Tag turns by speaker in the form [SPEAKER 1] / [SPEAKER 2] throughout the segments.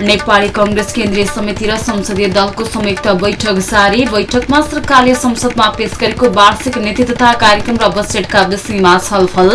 [SPEAKER 1] नेपाली कंग्रेस केन्द्रीय समिति र संसदीय दलको संयुक्त बैठक जारी बैठकमा सरकारले संसदमा पेश गरेको वार्षिक नीति तथा कार्यक्रम र बजेटका विषयमा छलफल।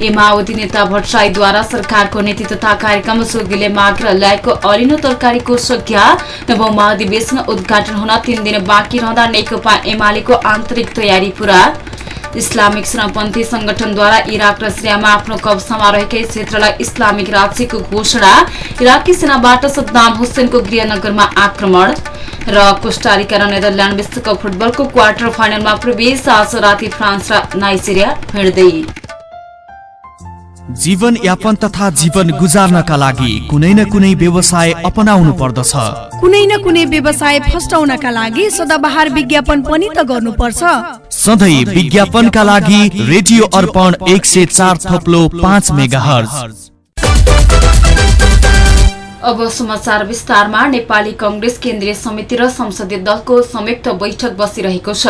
[SPEAKER 1] ए माओवादी नेता भट्टराईद्वारा सरकारको नीति तथा कार्यक्रम जोगीले मागेर ल्याएको अलिनो तरकारीको संज्ञा नवौं महाधिवेशन उद्घाटन हुन तीन दिन बाँकी रहँदा नेकपा एमालेको आन्तरिक तयारी पूरा। इस्लामिक श्रमपन्थी संगठनद्वारा इराक र सिरियामा आफ्नो कब्जामा रहेकै क्षेत्रलाई इस्लामिक राज्यको घोषणा इराकी सेनाबाट सद्दाम हुसेनको गृहनगरमा आक्रमण र कोष्टारिका र नेदरल्याण्ड विश्वकप फुटबलको क्वार्टर फाइनलमा प्रवेश आज राति फ्रान्स र नाइजेरिया भिड्दै
[SPEAKER 2] जीवन यापन तथा जीवन गुजार्नका लागि कुनै न कुनै व्यवसाय अपनाउनु पर्दछ।
[SPEAKER 3] कुनै न कुनै व्यवसाय फस्टाउनका लागि सदाबहार विज्ञापन पनि त गर्नुपर्छ।
[SPEAKER 2] सधैँ विज्ञापनका लागि रेडियो अर्पण एक सय चार थप्लो पाँच मेगा
[SPEAKER 1] अब समाचार विस्तारमा नेपाली कंग्रेस केन्द्रीय समिति र संसदीय दलको संयुक्त बैठक बसिरहेको छ।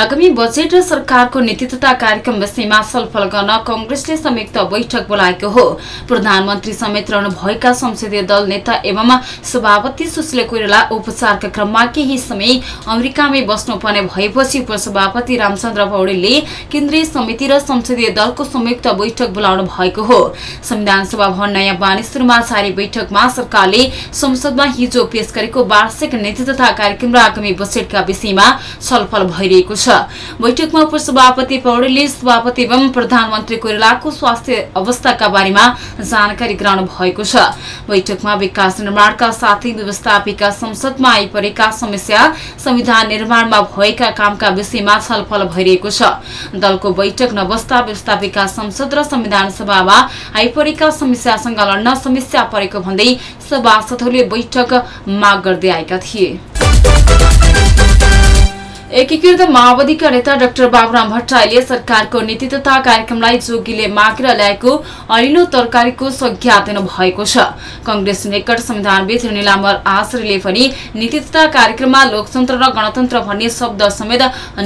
[SPEAKER 1] आगामी बजेट र सरकारको नीति तथा कार्यक्रम विषयमा छलफल गर्न कंग्रेसले संयुक्त बैठक बोलाएको हो। प्रधानमन्त्री समेत रहनुभएका संसदीय दल नेता एवं सभापति सुशील कोइराला उपचारका क्रममा केही समय अमेरिकामै बस्नुपर्ने भएपछि उपसभापति रामचन्द्र पौडेलले केन्द्रीय समिति र संसदीय दलको संयुक्त बैठक बोलाउनु भएको हो। संविधान सभा भवन नयाँ बानेश्वरमा जारी बैठकमा सरकारले संसदमा हिजो पेश गरेको वार्षिक नीति तथा कार्यक्रम र आगामी बजेटका विषयमा छलफल भइरहेको छ। बैठकमा उपसभापति पौडेलले सभापति एवं प्रधानमन्त्री कोइरालाको स्वास्थ्य अवस्थाका बारेमा जानकारी गराउनु भएको छ। बैठकमा विकास निर्माणका साथै व्यवस्थापिका संसदमा आइपरेका समस्या संविधान निर्माणमा भएका कामका विषयमा छलफल भइरहेको छ। दलको बैठक नबस्दा व्यवस्थापिका संसद र संविधान सभामा आइपरेका समस्यासँग लड्न समस्या परेको भन्दै सभासदहरूले बैठक माग गर्दै आएका थिए। एकीकृत माओवादीका नेता डाक्टर बाबुराम भट्टराईले सरकारको नीति तथा कार्यक्रमलाई जोगीले मागेर ल्याएको अलिनो तरकारीको संज्ञा दिनु भएको छ। कंग्रेस निकट संविधानविद निलाम्बर आश्रयले पनि नीति तथा कार्यक्रममा लोकतन्त्र र गणतन्त्र भन्ने शब्द समेत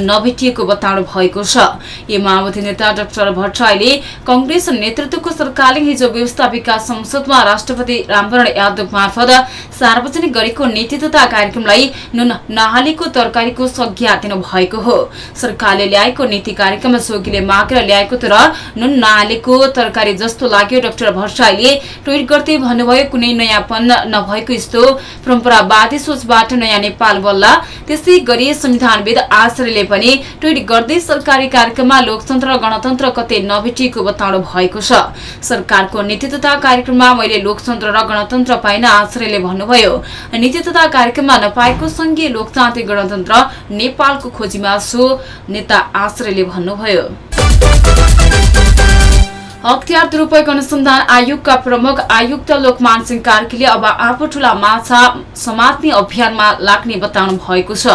[SPEAKER 1] नभेटिएको बताउनु भएको छ। यो माओवादी नेता डाक्टर भट्टराईले कंग्रेस नेतृत्वको सरकारले हिजो व्यवस्थापिका संसदमा राष्ट्रपति रामवरण यादव मार्फत सार्वजनिक गरेको नीति तथा कार्यक्रमलाई नुन नहालेको तरकारीको संज्ञा दिनु भएको हो। सरकारले ल्याएको नीति कार्यक्रम जोगीले मागेर ल्याएको तर नुन नहालेको तरकारी जस्तो लाग्यो डाक्टर भट्टराईले ट्विट गर्दै भन्नुभयो कुनै नयाँपन नभएको यस्तो परम्परावादी सोचबाट नयाँ नेपाल बल्ला। त्यसै गरी संविधानविद आचार्यले पनि ट्विट गर्दै सरकारी कार्यक्रममा लोकतन्त्र र गणतन्त्र कतै नभेटिएको बताउनु भएको छ। सरकारको नीति तथा कार्यक्रममा मैले लोकतन्त्र र गणतन्त्र पाइन आचार्यले भन्नुभयो। नीति तथा कार्यक्रममा नपाएको संघीय लोकतान्त्रिक गणतन्त्र नेपालको खोजीमा छु नेता आश्रयले भन्नुभयो। हतियार दुरूपयोग अनुसन्धान आयोगका प्रमुख आयुक्त लोकमान सिंह कार्कीले अब आफू ठूला माछा समात्ने अभियानमा लाग्ने बताउनु भएको छ।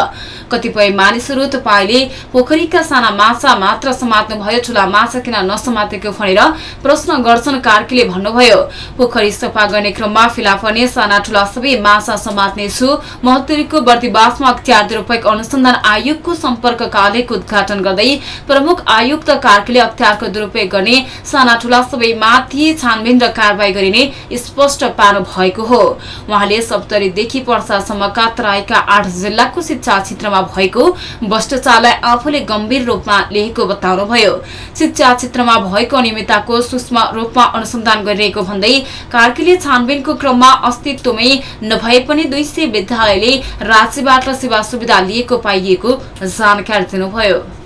[SPEAKER 1] कतिपय मानिसहरू तपाईँले पोखरीका साना माछा मात्र समात्नु भयो ठूला माछा किन नसमातेको भनेर प्रश्न गर्छन् कार्कीले भन्नुभयो। पोखरी सफा गर्ने क्रममा फिला पर्ने साना ठूला सबै माछा समात्नेछु महत्तरीको बर्दिवासमा अख्तियार दुरूपयोग अनुसन्धान आयोगको सम्पर्क कार्यालयको उद्घाटन गर्दै प्रमुख आयुक्त कार्कीले अख्तियारको दुरूपयोग गर्ने साना ठूला सबै माथि छानबिन र कारवाही गरिने स्पष्ट पार्नु भएको हो। उहाँले सप्तरीदेखि वर्षासम्मका तराईका आठ जिल्लाको शिक्षा क्षेत्रमा भएको भ्रष्टाचारलाई आफूले गम्भीर रूपमा लिएको बताउनुभयो। शिक्षा क्षेत्रमा भएको अनियमितताको सूक्ष्म रूपमा अनुसन्धान गरिरहेको भन्दै कार्कीले छानबिनको क्रममा अस्तित्वमै नभए पनि दुई सय विद्यालयले राज्यबाट सेवा सुविधा लिएको पाइएको जानकारी दिनुभयो।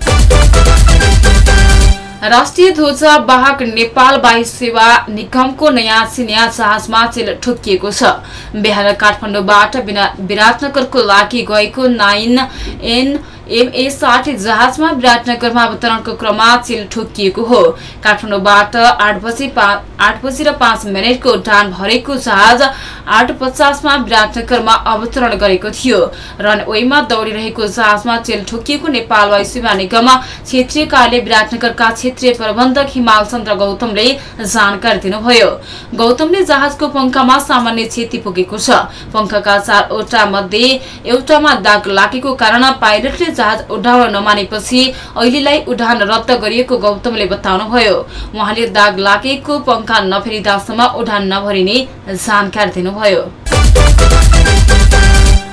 [SPEAKER 1] राष्ट्रिय ध्वजा वाहक नेपाल वायु सेवा निगमको नयाँ चिनिया जहाजमा चेल ठोकिएको छ। बिहार काठमाडौँबाट विराटनगरको लागि गएको नाइन एन एमए साठी जहाजमा विराटनगरमा अवतरणको क्रममा चिल ठोकिएको हो। काठमाडौँबाट आठ बजी र पाँच मिनटको उडान भरेको जहाज आठ पचासमा विराटनगरमा अवतरण गरेको थियो। रनवेमा दौडिरहेको जहाजमा चिल ठोकिएको नेपाल वायु सेवा निगम क्षेत्रीय कार्य विराटनगरका क्षेत्रीय प्रबन्धक हिमाल चन्द्र गौतमले जानकारी दिनुभयो। गौतमले जहाजको पंखामा सामान्य क्षति पुगेको छ। पंखका चारवटा मध्ये एउटामा दाग लागेको कारण पाइलटले जहाज उडाउन नमानेपछि अहिलेलाई उडान रद्द गरिएको गौतमले बताउनुभयो। उहाँले दाग लागेको पंखा नफेरिदासम्म उडान नभरिने जानकारी दिनुभयो।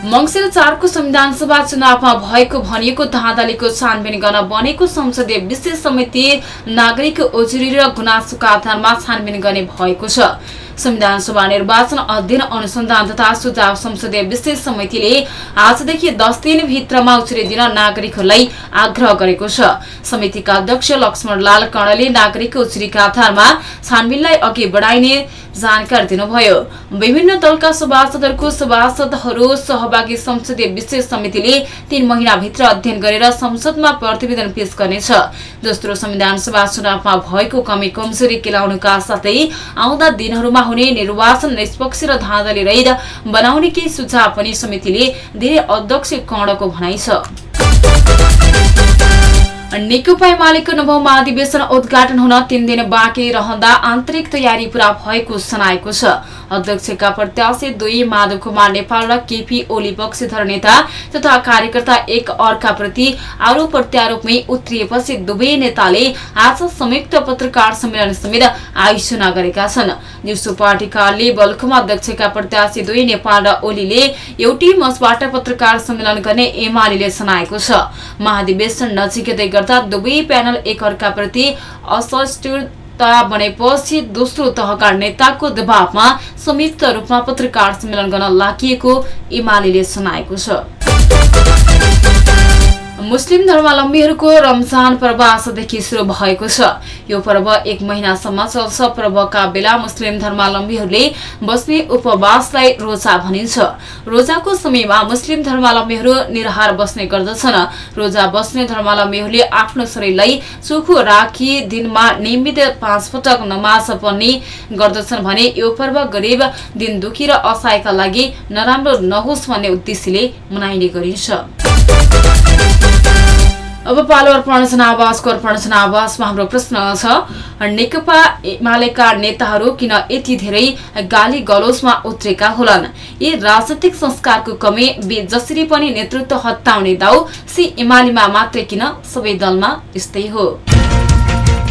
[SPEAKER 1] मंगिर चारको संविधान सभा चुनावमा भएको भनिएको धाँधलीको छानबिन गर्न बनेको संसदीय विशेष समिति नागरिक उजुरी र गुनासोका आधारमा छानबिन गर्ने भएको छ। संविधान सभा निर्वाचन अध्ययन अनुसन्धान तथा सुझाव संसदीय विशेष समितिले आजदेखि दस दिनभित्रमा उजुरी दिन नागरिकहरूलाई आग्रह गरेको छ। समितिका अध्यक्ष लक्ष्मण लाल कर्णले नागरिक उजुरीका आधारमा छानबिनलाई अघि बढाइने जानकारी दिनुभयो। विभिन्न दलका सभासदहरूको सभासदहरू सहभागी संसदीय विशेष समितिले तीन महिनाभित्र अध्ययन गरेर संसदमा प्रतिवेदन पेश गर्नेछ। दोस्रो संविधान सभा चुनावमा भएको कमी कमजोरी केलाउनुका साथै आउँदा दिनहरूमा हुने निर्वाचन निष्पक्ष र धाँधली रहित बनाउने केही सुझाव पनि समितिले धेरै अध्यक्ष कर्णको भनाइ छ। नेकपा एमालेको नवौं महाधिवेशन उद्घाटन हुन तीन दिन बाँकी रहँदा आन्तरिक तयारी पूरा भएको सुनाएको छ। अध्यक्षका प्रत्याशी दुई माधव कुमार नेपाल र केपी ओली पक्षधर नेता तथा कार्यकर्ता एक अर्काप्रति आरोप प्रत्यारोपमै उत्रिएपछि दुवै नेताले आज संयुक्त पत्रकार सम्मेलन समेत आयोजना गरेका छन्। दिउँसो पार्टी कार्यालय बल्खुमा अध्यक्षका प्रत्याशी दुई नेपाल र ओलीले एउटै मचबाट पत्रकार सम्मेलन गर्ने एमाले जनाएको छ। महाधिवेशन नजिकै गर्दा दुवै प्यानल एक अर्काप्रति असहिष्णुता बनेपछि दोस्रो तहका नेताको दबावमा संयुक्त रूपमा पत्रकार सम्मेलन गर्न लागि एमाले जनाएको छ। मुस्लिम धर्मावलम्बीहरूको रमजान पर्व आजदेखि शुरू भएको छ। यो पर्व एक महिनासम्म चल्छ। पर्वका बेला मुस्लिम धर्मावलम्बीहरूले बस्ने उपवासलाई रोजा भनिन्छ। रोजाको समयमा मुस्लिम धर्मावलम्बीहरू निराहार बस्ने गर्दछन्। रोजा बस्ने धर्मावलम्बीहरूले आफ्नो शरीरलाई चोखो राखी दिनमा नियमित पाँच पटक नमाज पढ्ने गर्दछन् भने यो पर्व गरिब दिन दुखी र असहायका लागि नराम्रो नहोस् भन्ने उद्देश्यले मनाइने गरिन्छ। अब पालो अर्पण जनावासको अर्पण जनावासमा हाम्रो प्रश्न छ। नेकपा एमालेका नेताहरू किन यति धेरै गाली गलोजमा उत्रेका होलान्? यी राजनैतिक संस्कारको कमी बे जसरी पनि नेतृत्व हत्ताउने दाउ सी एमालेमा मात्रै किन सबै दलमा यस्तै हो?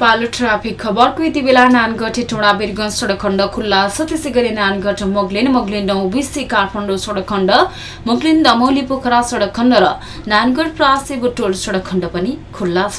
[SPEAKER 1] पालो ट्राफिक खबरको यति बेला नानगढ टोडा बिरगंज सडक खण्ड खुल्ला छ त्यसै गरी नानगढ मोगलिन मोगलिन नौबिसी काठमाडौँ सडक खण्ड मोगलिन दमौली पोखरा सडक खण्ड र नानगढ प्रासे बुटोल सडक खण्ड पनि खुल्ला छ।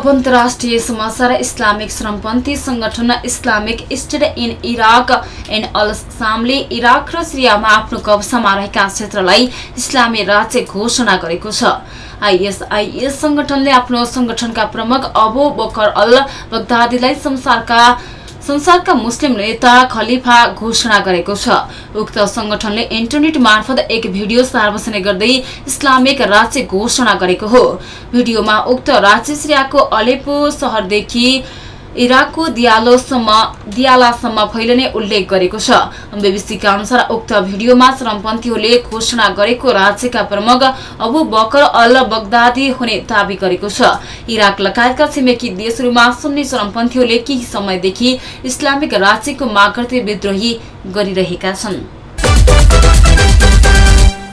[SPEAKER 1] अब अन्तर्राष्ट्रिय समाचार इस्लामिक श्रमपन्थी संगठन Islamic State in Iraq and al सामले Iraq र सिरियामा आफ्नो कब्जामा रहेका क्षेत्रलाई इस्लामी राज्य घोषणा गरेको छ। आइएसआइएस संगठनले आफ्नो संगठनका प्रमुख अबु बकर अल बगदादीलाई संसारका संसारका मुस्लिम नेता खलिफा घोषणा गरेको छ। उक्त संगठनले इन्टरनेट मार्फत एक भिडियो सार्वजनिक गर्दै इस्लामिक राज्य घोषणा गरेको हो। भिडियोमा उक्त राज्य सिरियाको अलेपो शहरदेखि इराकको दियालोसम्म दियालासम्म फैलिने उल्लेख गरेको छ। बीबीसीका अनुसार उक्त भिडियोमा श्रमपन्थीहरूले घोषणा गरेको राज्यका प्रमुख अबु बकर अल बगदादी हुने दावी गरेको छ। इराक लगायतका छिमेकी देशहरूमा सुन्ने श्रमपन्थीहरूले केही समयदेखि इस्लामिक राज्यको माग गर्दै विद्रोही गरिरहेका छन्।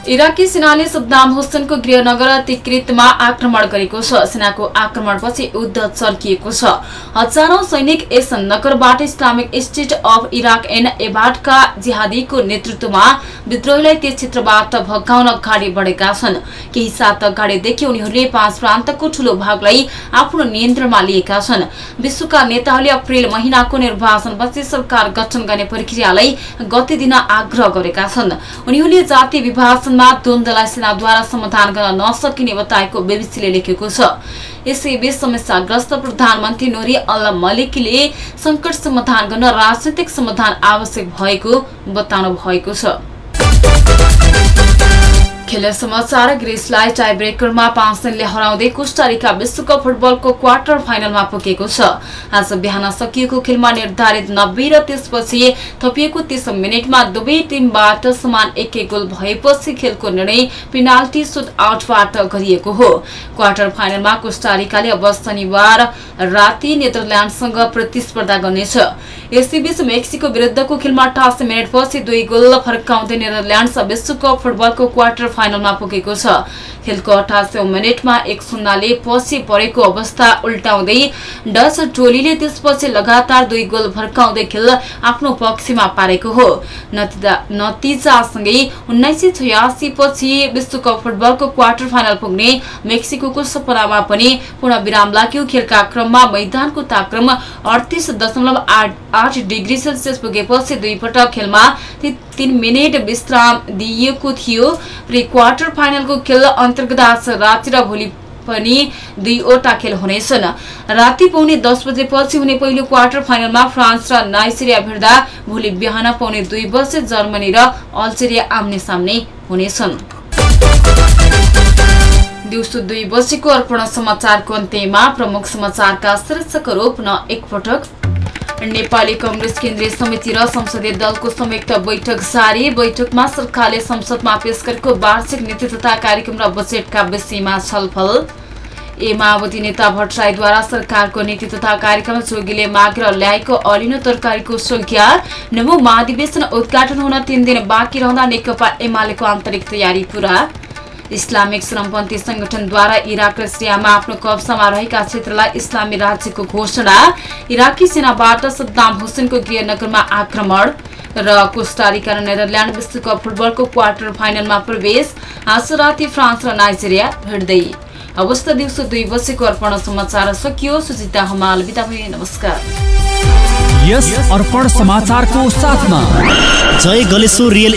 [SPEAKER 1] इराकी सेनाले सद्दाम हुसेनको गृहनगर तिक्रितमा आक्रमण गरेको छ। सेनाको आक्रमणपछि युद्ध चर्किएको छ। हजारौं सैनिक यस नगरबाट Islamic State of Iraq and एबाटका जिहादीको नेतृत्वमा विद्रोहीलाई त्यस क्षेत्रबाट भगाउन अगाडि बढेका छन्। केही सात अगाडिदेखि उनीहरूले पाँच प्रान्तको ठूलो भागलाई आफ्नो नियन्त्रणमा लिएका छन्। विश्वका नेताहरूले अप्रेल महिनाको निर्वाचनपछि सरकार गठन गर्ने प्रक्रियालाई गति दिन आग्रह गरेका छन्। उनीहरूले जाति विभाजनमा द्वन्द्वलाई सेनाद्वारा समाधान गर्न नसकिने बताएको बीबीसीले लेखेको छ। यसैबीच समस्याग्रस्त प्रधानमन्त्री नोरी अल मलिकले संकट समाधान गर्न राजनैतिक समाधान आवश्यक भएको बताउनु भएको छ। खेल समाचार ग्रिसलाई टाई ब्रेकरमा पाँच दिनले हराउँदै कोष्टारिका विश्वकप फुटबलको क्वार्टर फाइनलमा पुगेको छ। आज बिहान सकिएको खेलमा निर्धारित नब्बे र त्यसपछि थपिएको तीस मिनटमा दुवै टिमबाट समान एक एक गोल भएपछि खेलको निर्णय पेनाल्टी सुट आउटबाट गरिएको हो। क्वार्टर फाइनलमा कोष्टारिकाले अब शनिबार राति नेदरल्याण्डसँग प्रतिस्पर्धा गर्नेछ। यसैबीच मेक्सिको विरुद्धको खेलमा अठासी मिनटपछि दुई गोल फर्काउँदै नेदरल्याण्ड्स विश्वकप फुटबलको क्वार्टर फाइनलमा पुगेको छ। खेलको अठासी मिनटमा एक शून्यले पछि परेको अवस्था उल्टाउँदै डच टोलीले त्यसपछि लगातार दुई गोल फर्काउँदै खेल आफ्नो पक्षमा पारेको हो। नतिजासँगै उन्नाइस सय छयासी पछि विश्वकप फुटबलको क्वार्टर फाइनल पुग्ने मेक्सिको सपनामा पनि पूर्ण विराम लाग्यो। खेलका क्रममा मैदानको तापक्रम अडतिस दशमलव आठ डिग्री सेल्सियस पुगेपछि दुई पटक खेलमा तीन मिनट विश्राम दिइएको थियो। क्वार्टर फाइनलको खेल अन्तर्गत आज राति र भोलि पनि दुईवटा खेल हुनेछन्। राति पाउने दस बजेपछि हुने पहिलो क्वार्टर फाइनलमा फ्रान्स र नाइजेरिया भिड्दा भोलि बिहान पाउने दुई बजे जर्मनी र अल्जेरिया आम्ने सामने हुनेछन्। दिउँसो दुई बजेको अर्पण समाचारको अन्त्यमा प्रमुख समाचारका शीर्षकहरू पुनः एकपटक नेपाली कंग्रेस केन्द्रीय समिति र संसदीय दलको संयुक्त बैठक जारी बैठकमा सरकारले संसदमा पेश गरेको वार्षिक नीति तथा कार्यक्रम र बजेटका विषयमा छलफल। ए माओवादी नेता भट्टराईद्वारा सरकारको नीति तथा कार्यक्रम जोगीले मागेर ल्याएको अलिनो तरकारीको संख्या नवौं महाधिवेशन उद्घाटन हुन तीन दिन बाँकी रहँदा नेकपा एमालेको आन्तरिक तयारी पूरा। इस्लामिक श्रमपन्थी संगठनद्वारा इराक र सिरियामा आफ्नो कब्जामा रहेका क्षेत्रलाई इस्लामी राज्यको घोषणा इराकी सेनाबाट सद्दाम हुसेनको गृहनगरमा आक्रमण र कोस्टारिका र नेदरल्याण्ड विश्वकप फुटबलको क्वार्टर फाइनलमा प्रवेश आज राति फ्रान्स र नाइजेरिया भिड्दै अवस्था दिउँसो दुई बजेको अर्पण समाचार सकियो सुजिता हमाल बिदा नमस्कार।
[SPEAKER 2] यस अर्पण समाचारको साथमा
[SPEAKER 4] जय गलेश्वर रियल